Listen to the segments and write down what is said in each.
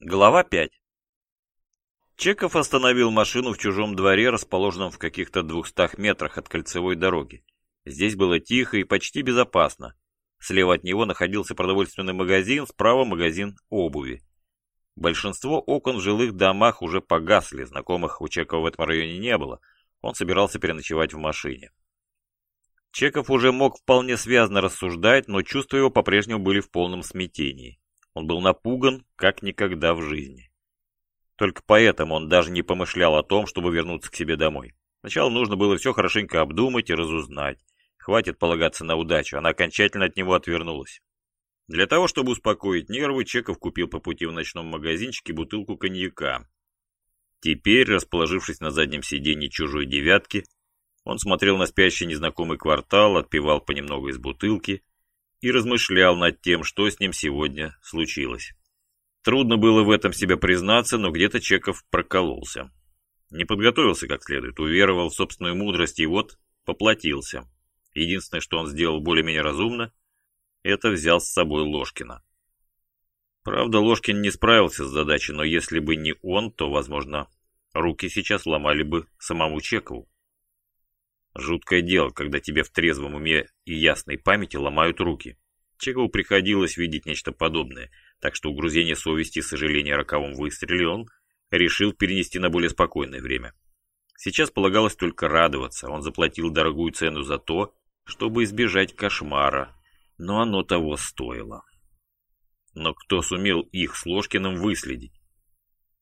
Глава 5 Чеков остановил машину в чужом дворе, расположенном в каких-то двухстах метрах от кольцевой дороги. Здесь было тихо и почти безопасно. Слева от него находился продовольственный магазин, справа магазин обуви. Большинство окон в жилых домах уже погасли, знакомых у Чекова в этом районе не было. Он собирался переночевать в машине. Чеков уже мог вполне связно рассуждать, но чувства его по-прежнему были в полном смятении. Он был напуган, как никогда в жизни. Только поэтому он даже не помышлял о том, чтобы вернуться к себе домой. Сначала нужно было все хорошенько обдумать и разузнать. Хватит полагаться на удачу, она окончательно от него отвернулась. Для того, чтобы успокоить нервы, Чеков купил по пути в ночном магазинчике бутылку коньяка. Теперь, расположившись на заднем сиденье чужой девятки, он смотрел на спящий незнакомый квартал, отпивал понемногу из бутылки и размышлял над тем, что с ним сегодня случилось. Трудно было в этом себе признаться, но где-то Чеков прокололся. Не подготовился как следует, уверовал в собственную мудрость и вот поплатился. Единственное, что он сделал более-менее разумно, это взял с собой Ложкина. Правда, Ложкин не справился с задачей, но если бы не он, то, возможно, руки сейчас ломали бы самому Чекову. Жуткое дело, когда тебе в трезвом уме и ясной памяти ломают руки. Чекову приходилось видеть нечто подобное, так что угрузение совести и сожаление о роковом выстреле он решил перенести на более спокойное время. Сейчас полагалось только радоваться, он заплатил дорогую цену за то, чтобы избежать кошмара, но оно того стоило. Но кто сумел их с Ложкиным выследить?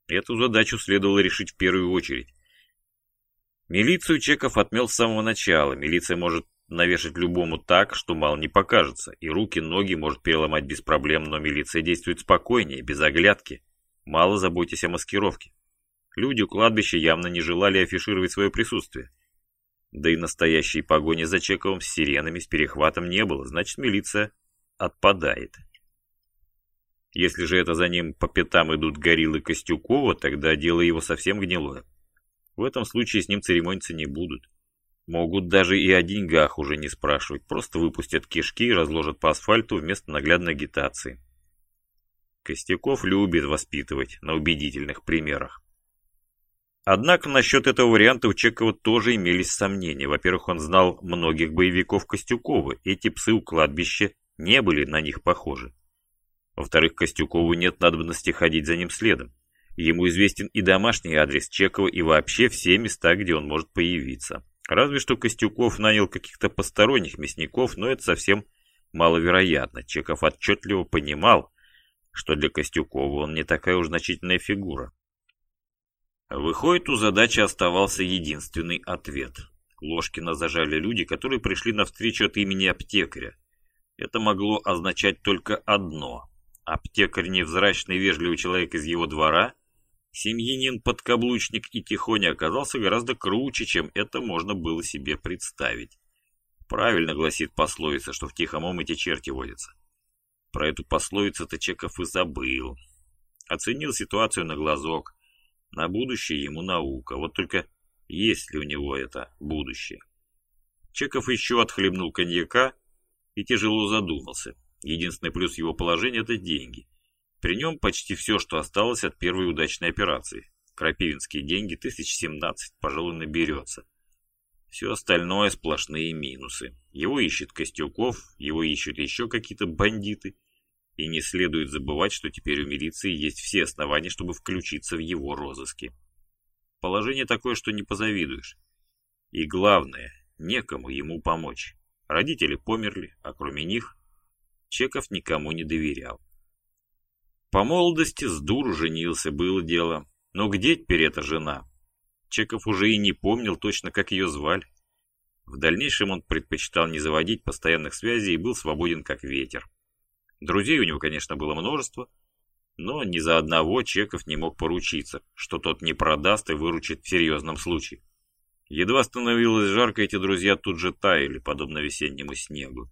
Эту задачу следовало решить в первую очередь. Милицию Чеков отмел с самого начала. Милиция может навешать любому так, что мало не покажется, и руки-ноги может переломать без проблем, но милиция действует спокойнее, без оглядки. Мало заботьтесь о маскировке. Люди у кладбища явно не желали афишировать свое присутствие. Да и настоящей погони за Чековым с сиренами, с перехватом не было, значит милиция отпадает. Если же это за ним по пятам идут гориллы Костюкова, тогда дело его совсем гнилое. В этом случае с ним церемониться не будут. Могут даже и о деньгах уже не спрашивать, просто выпустят кишки и разложат по асфальту вместо наглядной агитации. Костяков любит воспитывать на убедительных примерах. Однако насчет этого варианта у Чекова тоже имелись сомнения. Во-первых, он знал многих боевиков Костюкова, эти псы у кладбища не были на них похожи. Во-вторых, Костюкову нет надобности ходить за ним следом. Ему известен и домашний адрес Чекова, и вообще все места, где он может появиться. Разве что Костюков нанял каких-то посторонних мясников, но это совсем маловероятно. Чеков отчетливо понимал, что для Костюкова он не такая уж значительная фигура. Выходит, у задачи оставался единственный ответ. Ложкина зажали люди, которые пришли на встречу от имени аптекаря. Это могло означать только одно. Аптекарь невзрачный вежливый человек из его двора – Семьянин-подкаблучник и Тихоня оказался гораздо круче, чем это можно было себе представить. Правильно гласит пословица, что в тихом омыте черти водятся. Про эту пословицу-то Чеков и забыл. Оценил ситуацию на глазок. На будущее ему наука. Вот только есть ли у него это будущее? Чеков еще отхлебнул коньяка и тяжело задумался. Единственный плюс его положения – это деньги. При нем почти все, что осталось от первой удачной операции. Крапивинские деньги 1017, пожалуй, наберется. Все остальное сплошные минусы. Его ищет Костюков, его ищут еще какие-то бандиты. И не следует забывать, что теперь у милиции есть все основания, чтобы включиться в его розыски. Положение такое, что не позавидуешь. И главное, некому ему помочь. Родители померли, а кроме них Чеков никому не доверял. По молодости с дуру женился, было дело. Но где теперь эта жена? Чеков уже и не помнил точно, как ее звали. В дальнейшем он предпочитал не заводить постоянных связей и был свободен как ветер. Друзей у него, конечно, было множество, но ни за одного Чеков не мог поручиться, что тот не продаст и выручит в серьезном случае. Едва становилось жарко, эти друзья тут же таяли, подобно весеннему снегу.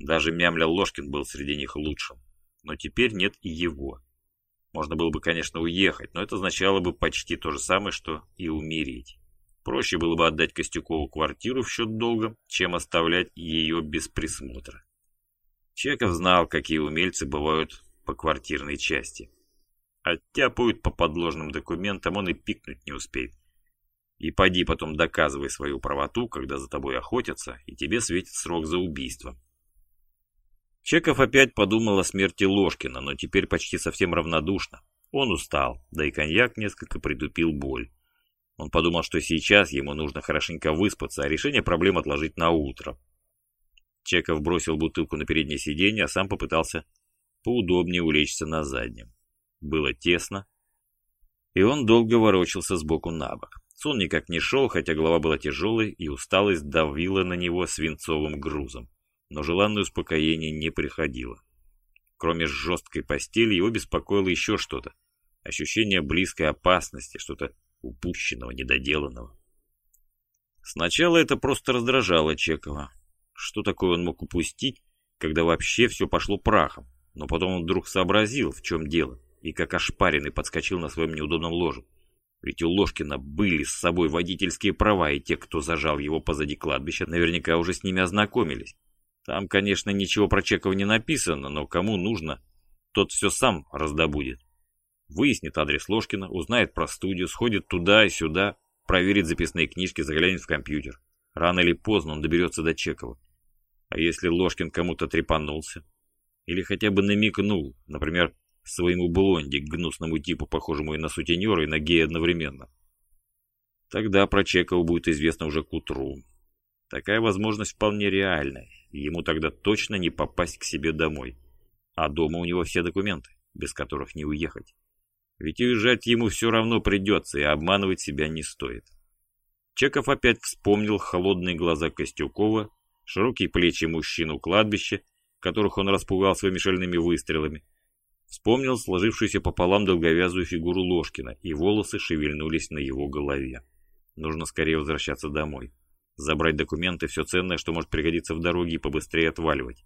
Даже Мямля Ложкин был среди них лучшим но теперь нет и его. Можно было бы, конечно, уехать, но это означало бы почти то же самое, что и умереть. Проще было бы отдать Костюкову квартиру в счет долга, чем оставлять ее без присмотра. Чеков знал, какие умельцы бывают по квартирной части. Оттяпают по подложным документам, он и пикнуть не успеет. И поди потом доказывай свою правоту, когда за тобой охотятся, и тебе светит срок за убийство. Чеков опять подумал о смерти Ложкина, но теперь почти совсем равнодушно. Он устал, да и коньяк несколько притупил боль. Он подумал, что сейчас ему нужно хорошенько выспаться, а решение проблем отложить на утро. Чеков бросил бутылку на переднее сиденье, а сам попытался поудобнее улечься на заднем. Было тесно, и он долго ворочался сбоку на бок. Сон никак не шел, хотя голова была тяжелой, и усталость давила на него свинцовым грузом. Но желанное успокоение не приходило. Кроме жесткой постели, его беспокоило еще что-то. Ощущение близкой опасности, что-то упущенного, недоделанного. Сначала это просто раздражало Чекова. Что такое он мог упустить, когда вообще все пошло прахом? Но потом он вдруг сообразил, в чем дело, и как ошпаренный подскочил на своем неудобном ложе. Ведь у Ложкина были с собой водительские права, и те, кто зажал его позади кладбища, наверняка уже с ними ознакомились. Там, конечно, ничего про Чекова не написано, но кому нужно, тот все сам раздобудет. Выяснит адрес Ложкина, узнает про студию, сходит туда и сюда, проверит записные книжки, заглянет в компьютер. Рано или поздно он доберется до Чекова. А если Ложкин кому-то трепанулся? Или хотя бы намекнул, например, своему блонди, гнусному типу, похожему и на сутенера, и на гея одновременно. Тогда про Чекова будет известно уже к утру. Такая возможность вполне реальна, и ему тогда точно не попасть к себе домой. А дома у него все документы, без которых не уехать. Ведь уезжать ему все равно придется, и обманывать себя не стоит. Чеков опять вспомнил холодные глаза Костюкова, широкие плечи мужчину кладбища, которых он распугал своими шальными выстрелами, Вспомнил сложившуюся пополам долговязую фигуру Ложкина, и волосы шевельнулись на его голове. Нужно скорее возвращаться домой. Забрать документы, все ценное, что может пригодиться в дороге, и побыстрее отваливать.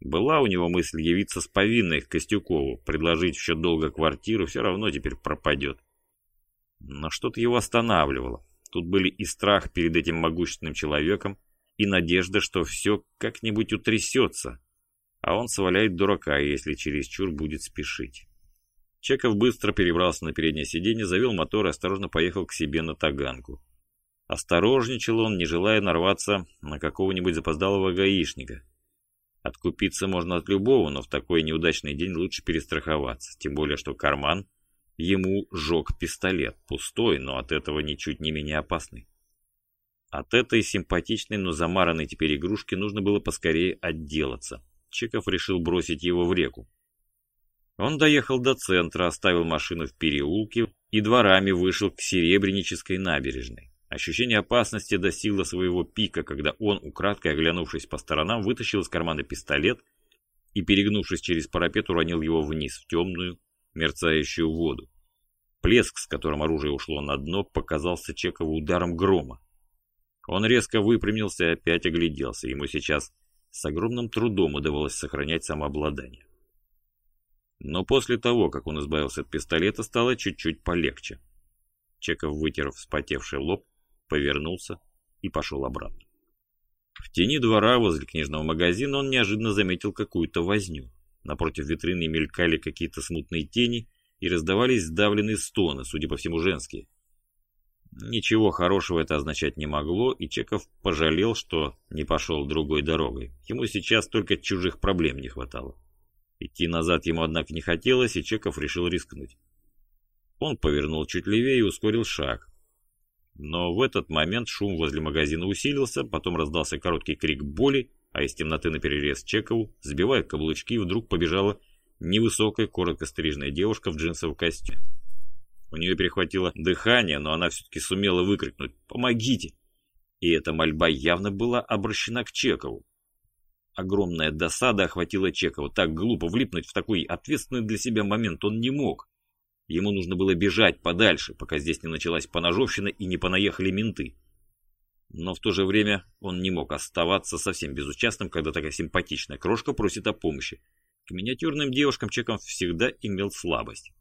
Была у него мысль явиться с повинной к Костюкову, предложить еще долго квартиру, все равно теперь пропадет. Но что-то его останавливало. Тут были и страх перед этим могущественным человеком, и надежда, что все как-нибудь утрясется, а он сваляет дурака, если чересчур будет спешить. Чеков быстро перебрался на переднее сиденье, завел мотор и осторожно поехал к себе на Таганку. Осторожничал он, не желая нарваться на какого-нибудь запоздалого гаишника. Откупиться можно от любого, но в такой неудачный день лучше перестраховаться, тем более что карман ему жег пистолет, пустой, но от этого ничуть не менее опасный. От этой симпатичной, но замаранной теперь игрушки нужно было поскорее отделаться. Чеков решил бросить его в реку. Он доехал до центра, оставил машину в переулке и дворами вышел к Серебрянической набережной. Ощущение опасности достигло своего пика, когда он, украдкой оглянувшись по сторонам, вытащил из кармана пистолет и, перегнувшись через парапет, уронил его вниз, в темную, мерцающую воду. Плеск, с которым оружие ушло на дно, показался Чекову ударом грома. Он резко выпрямился и опять огляделся. Ему сейчас с огромным трудом удавалось сохранять самообладание. Но после того, как он избавился от пистолета, стало чуть-чуть полегче. Чеков, вытер вспотевший лоб, повернулся и пошел обратно. В тени двора возле книжного магазина он неожиданно заметил какую-то возню. Напротив витрины мелькали какие-то смутные тени и раздавались сдавленные стоны, судя по всему женские. Ничего хорошего это означать не могло, и Чеков пожалел, что не пошел другой дорогой. Ему сейчас только чужих проблем не хватало. Идти назад ему, однако, не хотелось, и Чеков решил рискнуть. Он повернул чуть левее и ускорил шаг. Но в этот момент шум возле магазина усилился, потом раздался короткий крик боли, а из темноты на перерез Чекову, сбивая каблучки, вдруг побежала невысокая, коротко стрижная девушка в джинсовом костюме. У нее перехватило дыхание, но она все-таки сумела выкрикнуть «Помогите!». И эта мольба явно была обращена к Чекову. Огромная досада охватила Чекова. Так глупо влипнуть в такой ответственный для себя момент он не мог. Ему нужно было бежать подальше, пока здесь не началась поножовщина и не понаехали менты. Но в то же время он не мог оставаться совсем безучастным, когда такая симпатичная крошка просит о помощи. К миниатюрным девушкам Чеков всегда имел слабость.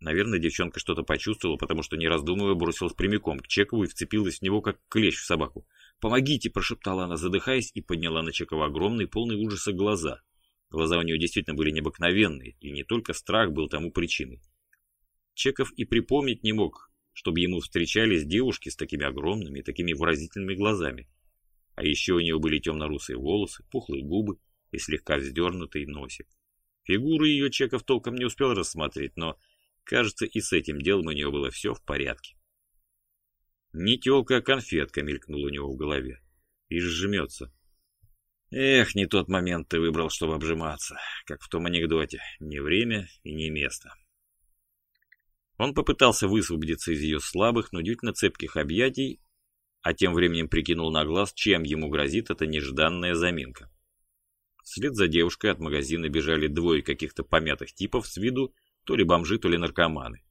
Наверное, девчонка что-то почувствовала, потому что, не раздумывая, бросилась прямиком к Чекову и вцепилась в него, как клещ в собаку. «Помогите!» – прошептала она, задыхаясь, и подняла на Чекова огромные, полные ужаса глаза. Глаза у нее действительно были необыкновенные, и не только страх был тому причиной. Чеков и припомнить не мог, чтобы ему встречались девушки с такими огромными, такими выразительными глазами. А еще у нее были темно-русые волосы, пухлые губы и слегка вздернутый носик. Фигуру ее Чеков толком не успел рассмотреть, но, кажется, и с этим делом у нее было все в порядке. Не телка, а конфетка мелькнула у него в голове. И сжмется. Эх, не тот момент ты выбрал, чтобы обжиматься, как в том анекдоте. Не время и не место. Он попытался высвободиться из ее слабых, но удивительно цепких объятий, а тем временем прикинул на глаз, чем ему грозит эта нежданная заминка. Вслед за девушкой от магазина бежали двое каких-то помятых типов с виду то ли бомжи, то ли наркоманы.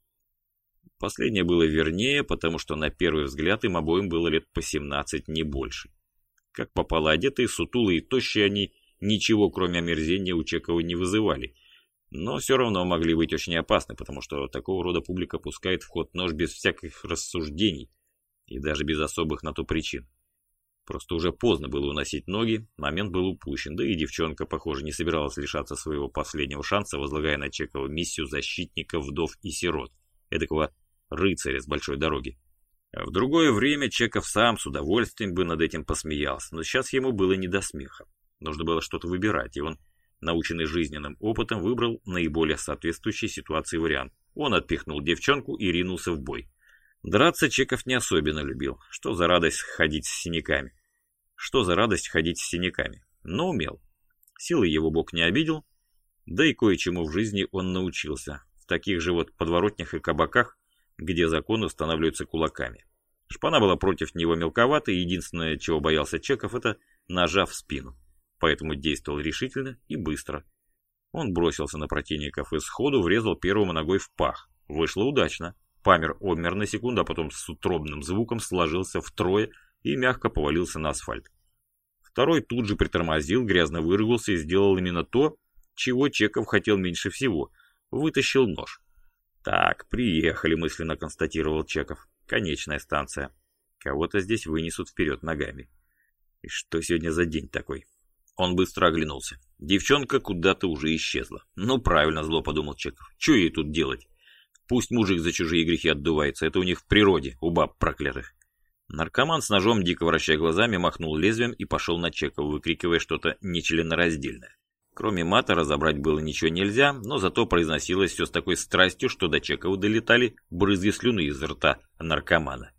Последнее было вернее, потому что на первый взгляд им обоим было лет по 17, не больше. Как попало одетые, сутулые и тощие они ничего, кроме омерзения, у Чекова не вызывали. Но все равно могли быть очень опасны, потому что такого рода публика пускает в ход нож без всяких рассуждений и даже без особых на то причин. Просто уже поздно было уносить ноги, момент был упущен, да и девчонка, похоже, не собиралась лишаться своего последнего шанса, возлагая на Чекова миссию защитника вдов и сирот, эдакого рыцаря с большой дороги. В другое время Чеков сам с удовольствием бы над этим посмеялся, но сейчас ему было не до смеха. Нужно было что-то выбирать, и он, наученный жизненным опытом, выбрал наиболее соответствующий ситуации вариант. Он отпихнул девчонку и ринулся в бой. Драться Чеков не особенно любил. Что за радость ходить с синяками? Что за радость ходить с синяками? Но умел. Силы его бог не обидел, да и кое-чему в жизни он научился. В таких же вот подворотнях и кабаках где законы устанавливаются кулаками. Шпана была против него мелковата, и единственное, чего боялся Чеков, это ножа в спину. Поэтому действовал решительно и быстро. Он бросился на противников и сходу врезал первому ногой в пах. Вышло удачно. Памер обмер на секунду, а потом с утробным звуком сложился втрое и мягко повалился на асфальт. Второй тут же притормозил, грязно выругался и сделал именно то, чего Чеков хотел меньше всего. Вытащил нож. «Так, приехали», — мысленно констатировал Чеков. «Конечная станция. Кого-то здесь вынесут вперед ногами. И что сегодня за день такой?» Он быстро оглянулся. Девчонка куда-то уже исчезла. «Ну, правильно, зло», — подумал Чеков. «Че ей тут делать? Пусть мужик за чужие грехи отдувается. Это у них в природе, у баб проклятых». Наркоман с ножом, дико вращая глазами, махнул лезвием и пошел на Чекова, выкрикивая что-то нечленораздельное. Кроме мата разобрать было ничего нельзя, но зато произносилось все с такой страстью, что до Чекова долетали брызги слюны из рта наркомана.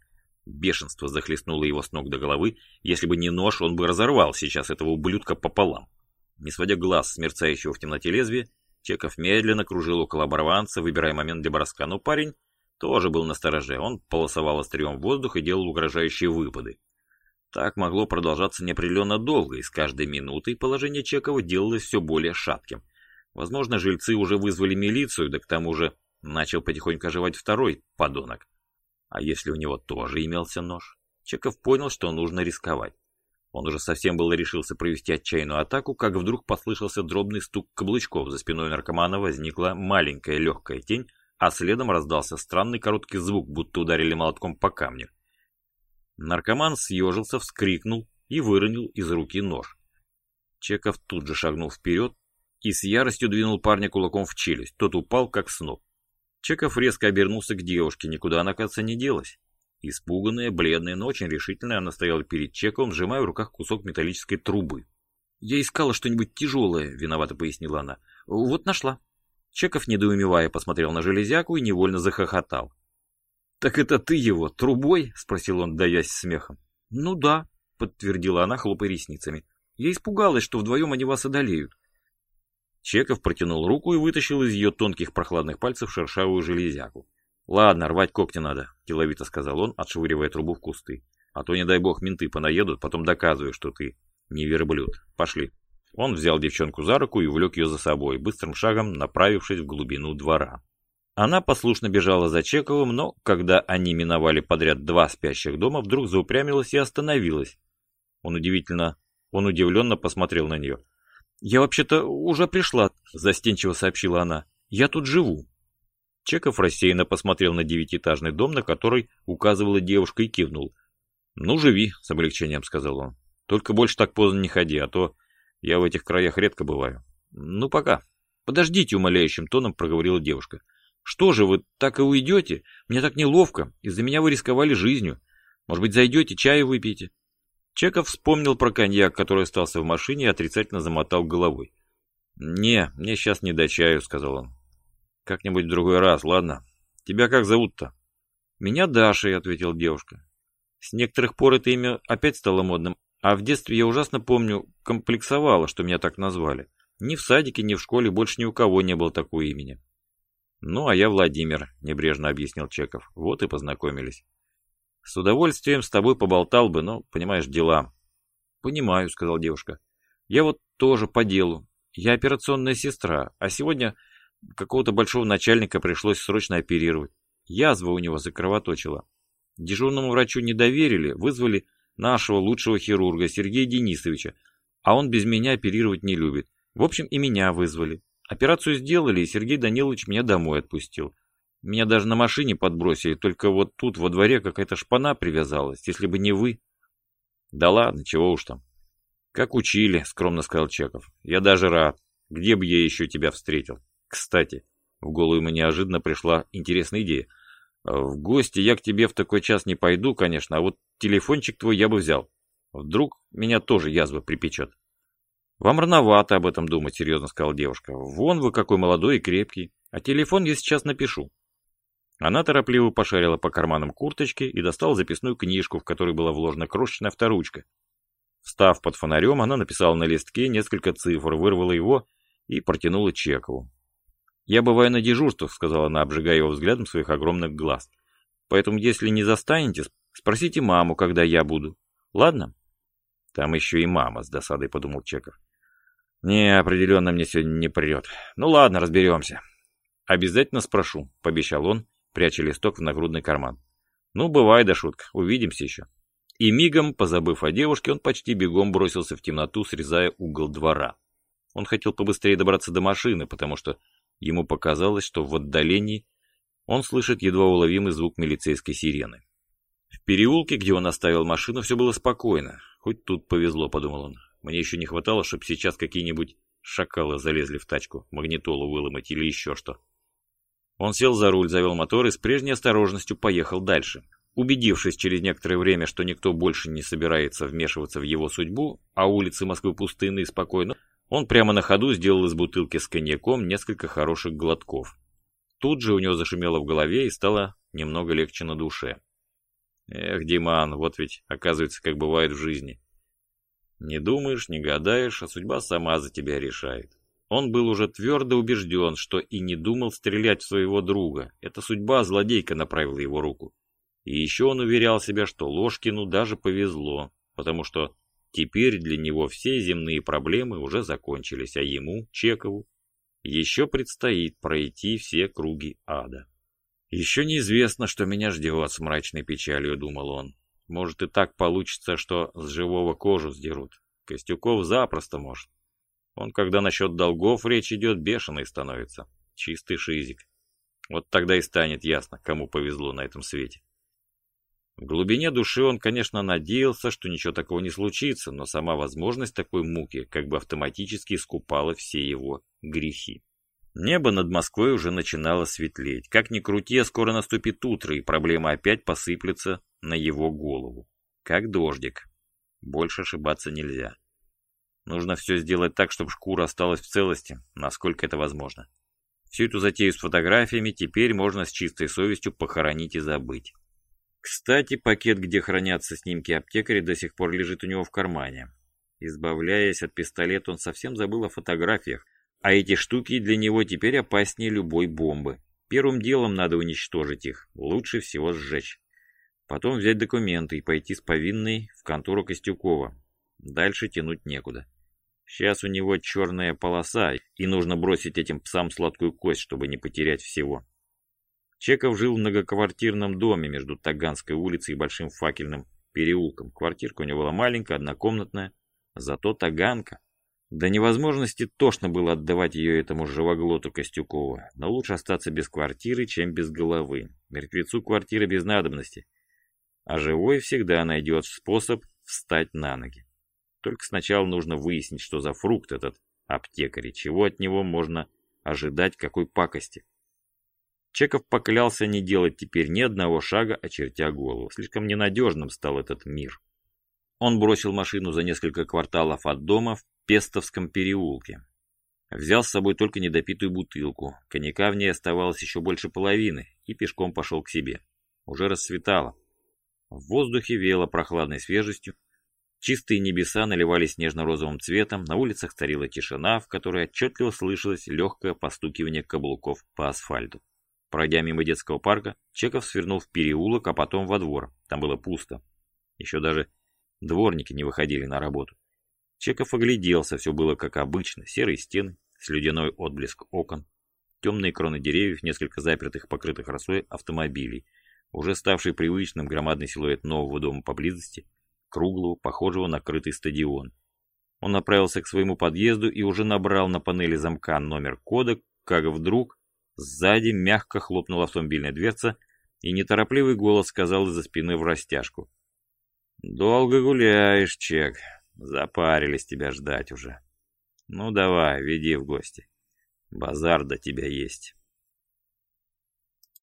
Бешенство захлестнуло его с ног до головы. Если бы не нож, он бы разорвал сейчас этого ублюдка пополам. Не сводя глаз с мерцающего в темноте лезвия, Чеков медленно кружил около оборванца, выбирая момент для броска. Но парень тоже был настороже. Он полосовал острием в воздух и делал угрожающие выпады. Так могло продолжаться неопределенно долго, и с каждой минутой положение Чекова делалось все более шатким. Возможно, жильцы уже вызвали милицию, да к тому же начал потихоньку оживать второй подонок. А если у него тоже имелся нож? Чеков понял, что нужно рисковать. Он уже совсем было решился провести отчаянную атаку, как вдруг послышался дробный стук каблучков. За спиной наркомана возникла маленькая легкая тень, а следом раздался странный короткий звук, будто ударили молотком по камню. Наркоман съежился, вскрикнул и выронил из руки нож. Чеков тут же шагнул вперед и с яростью двинул парня кулаком в челюсть. Тот упал, как сноп. Чеков резко обернулся к девушке, никуда она, кажется, не делась. Испуганная, бледная, но очень решительная, она стояла перед Чековым, сжимая в руках кусок металлической трубы. «Я искала что-нибудь тяжелое», — виновато пояснила она. «Вот нашла». Чеков, недоумевая, посмотрел на железяку и невольно захохотал. «Так это ты его трубой?» — спросил он, даясь смехом. «Ну да», — подтвердила она, хлопая ресницами. «Я испугалась, что вдвоем они вас одолеют». Чеков протянул руку и вытащил из ее тонких прохладных пальцев шершавую железяку. «Ладно, рвать когти надо», — деловито сказал он, отшвыривая трубу в кусты. «А то, не дай бог, менты понаедут, потом доказывают, что ты не верблюд. Пошли». Он взял девчонку за руку и увлек ее за собой, быстрым шагом направившись в глубину двора. Она послушно бежала за Чековым, но, когда они миновали подряд два спящих дома, вдруг заупрямилась и остановилась. Он удивительно, он удивленно посмотрел на нее. «Я вообще-то уже пришла», – застенчиво сообщила она. «Я тут живу». Чеков рассеянно посмотрел на девятиэтажный дом, на который указывала девушка, и кивнул. «Ну, живи», – с облегчением сказал он. «Только больше так поздно не ходи, а то я в этих краях редко бываю. Ну, пока. Подождите, умоляющим тоном проговорила девушка. Что же, вы так и уйдете? Мне так неловко. Из-за меня вы рисковали жизнью. Может быть, зайдете, чаю выпьете? Чеков вспомнил про коньяк, который остался в машине, и отрицательно замотал головой. «Не, мне сейчас не до чаю», — сказал он. «Как-нибудь в другой раз, ладно? Тебя как зовут-то?» «Меня Дашей», — ответила девушка. «С некоторых пор это имя опять стало модным, а в детстве я ужасно помню, комплексовала, что меня так назвали. Ни в садике, ни в школе больше ни у кого не было такого имени». «Ну, а я Владимир», — небрежно объяснил Чеков. «Вот и познакомились». «С удовольствием с тобой поболтал бы, но, понимаешь, дела». «Понимаю», — сказала девушка. «Я вот тоже по делу. Я операционная сестра, а сегодня какого-то большого начальника пришлось срочно оперировать. Язва у него закровоточила. Дежурному врачу не доверили, вызвали нашего лучшего хирурга Сергея Денисовича, а он без меня оперировать не любит. В общем, и меня вызвали. Операцию сделали, и Сергей Данилович меня домой отпустил. Меня даже на машине подбросили, только вот тут во дворе какая-то шпана привязалась, если бы не вы. Да ладно, чего уж там. Как учили, скромно сказал Чеков. Я даже рад. Где бы я еще тебя встретил? Кстати, в голову ему неожиданно пришла интересная идея. В гости я к тебе в такой час не пойду, конечно, а вот телефончик твой я бы взял. Вдруг меня тоже язва припечет. Вам рановато об этом думать, серьезно сказала девушка. Вон вы какой молодой и крепкий. А телефон я сейчас напишу. Она торопливо пошарила по карманам курточки и достала записную книжку, в которой была вложена крошечная авторучка. Встав под фонарем, она написала на листке несколько цифр, вырвала его и протянула Чекову. «Я бываю на дежурствах», — сказала она, обжигая его взглядом своих огромных глаз. «Поэтому, если не застанете, спросите маму, когда я буду. Ладно?» «Там еще и мама», — с досадой подумал Чеков. «Не, определенно мне сегодня не придет. Ну ладно, разберемся». «Обязательно спрошу», — пообещал он, пряча листок в нагрудный карман. «Ну, бывай, да шутка, увидимся еще». И мигом, позабыв о девушке, он почти бегом бросился в темноту, срезая угол двора. Он хотел побыстрее добраться до машины, потому что ему показалось, что в отдалении он слышит едва уловимый звук милицейской сирены. В переулке, где он оставил машину, все было спокойно. Хоть тут повезло, подумал он. Мне еще не хватало, чтобы сейчас какие-нибудь шакалы залезли в тачку, магнитолу выломать или еще что. Он сел за руль, завел мотор и с прежней осторожностью поехал дальше. Убедившись через некоторое время, что никто больше не собирается вмешиваться в его судьбу, а улицы Москвы пустынны и спокойны, он прямо на ходу сделал из бутылки с коньяком несколько хороших глотков. Тут же у него зашумело в голове и стало немного легче на душе. Эх, Диман, вот ведь, оказывается, как бывает в жизни. Не думаешь, не гадаешь, а судьба сама за тебя решает. Он был уже твердо убежден, что и не думал стрелять в своего друга. Эта судьба злодейка направила его руку. И еще он уверял себя, что Ложкину даже повезло, потому что теперь для него все земные проблемы уже закончились, а ему, Чекову, еще предстоит пройти все круги ада. «Еще неизвестно, что меня ждет с мрачной печалью», — думал он. «Может и так получится, что с живого кожу сдерут. Костюков запросто может. Он, когда насчет долгов речь идет, бешеный становится. Чистый шизик. Вот тогда и станет ясно, кому повезло на этом свете. В глубине души он, конечно, надеялся, что ничего такого не случится, но сама возможность такой муки как бы автоматически искупала все его грехи. Небо над Москвой уже начинало светлеть. Как ни крути, скоро наступит утро, и проблема опять посыплется на его голову. Как дождик. Больше ошибаться нельзя. Нужно все сделать так, чтобы шкура осталась в целости, насколько это возможно. Всю эту затею с фотографиями теперь можно с чистой совестью похоронить и забыть. Кстати, пакет, где хранятся снимки аптекаря, до сих пор лежит у него в кармане. Избавляясь от пистолета, он совсем забыл о фотографиях, а эти штуки для него теперь опаснее любой бомбы. Первым делом надо уничтожить их, лучше всего сжечь. Потом взять документы и пойти с повинной в контору Костюкова. Дальше тянуть некуда. Сейчас у него черная полоса, и нужно бросить этим псам сладкую кость, чтобы не потерять всего. Чеков жил в многоквартирном доме между Таганской улицей и Большим Факельным переулком. Квартирка у него была маленькая, однокомнатная, зато Таганка. До невозможности тошно было отдавать ее этому живоглоту Костюкову, но лучше остаться без квартиры, чем без головы. Мертвецу квартира без надобности, а живой всегда найдет способ встать на ноги. Только сначала нужно выяснить, что за фрукт этот Аптекарь, чего от него можно ожидать, какой пакости? Чеков поклялся не делать теперь ни одного шага, очертя голову. Слишком ненадежным стал этот мир. Он бросил машину за несколько кварталов от дома в Пестовском переулке. Взял с собой только недопитую бутылку. Коньяка в ней оставалось еще больше половины, и пешком пошел к себе. Уже рассветало. В воздухе веяло прохладной свежестью. Чистые небеса наливались нежно-розовым цветом, на улицах царила тишина, в которой отчетливо слышалось легкое постукивание каблуков по асфальту. Пройдя мимо детского парка, Чеков свернул в переулок, а потом во двор. Там было пусто. Еще даже дворники не выходили на работу. Чеков огляделся, все было как обычно. Серые стены, слюдяной отблеск окон, темные кроны деревьев, несколько запертых, покрытых росой автомобилей, уже ставший привычным громадный силуэт нового дома поблизости, круглого, похожего на крытый стадион. Он направился к своему подъезду и уже набрал на панели замка номер кода, как вдруг Сзади мягко хлопнула автомобильная дверца, и неторопливый голос сказал из-за спины в растяжку. «Долго гуляешь, Чек. Запарились тебя ждать уже. Ну давай, веди в гости. Базар до тебя есть».